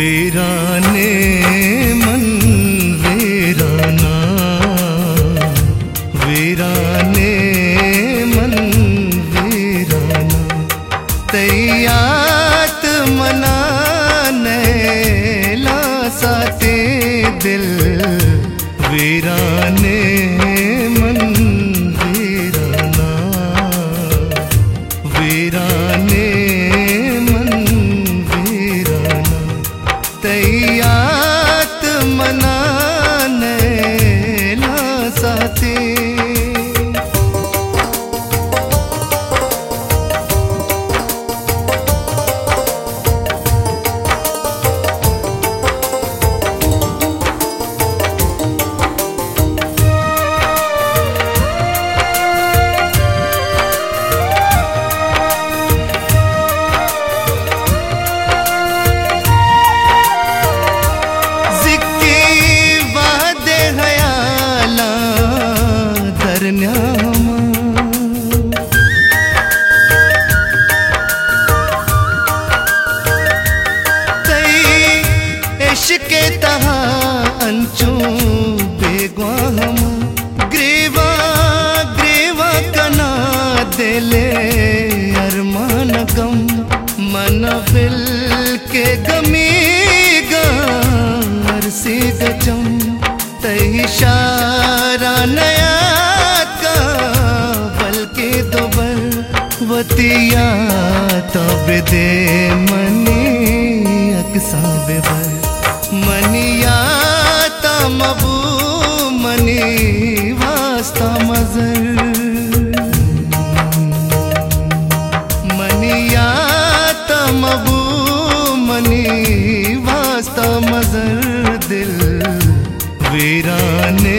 वीराने मन वीराना मन वीराना तैयात मनाने ला साते दिल वीराने इश्क तहा अंचू बेगवाहम ग्रीवा ग्रीवा कना दिले अरमान गम। मन फिल के गमी गार से तही नया का बल्कि दोबर वतिया तब दे मनी वीराने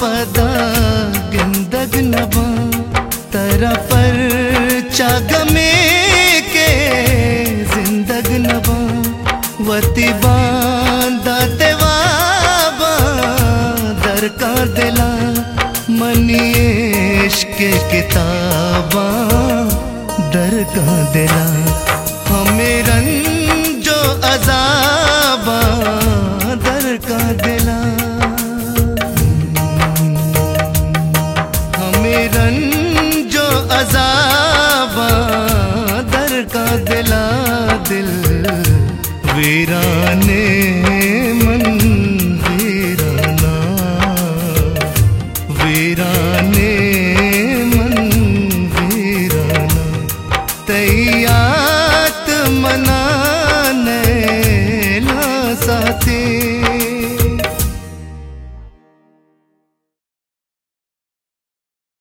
पदा गिंदग नबा तरा पर चागमे के जिंदग नबा वती बांदा देवाबा दर का दिला मनीश के किताबा, दर का दिला। हमें रंजो अजाबा दिल वीराने मन वीराना। वीराने मन वीराना। तैयार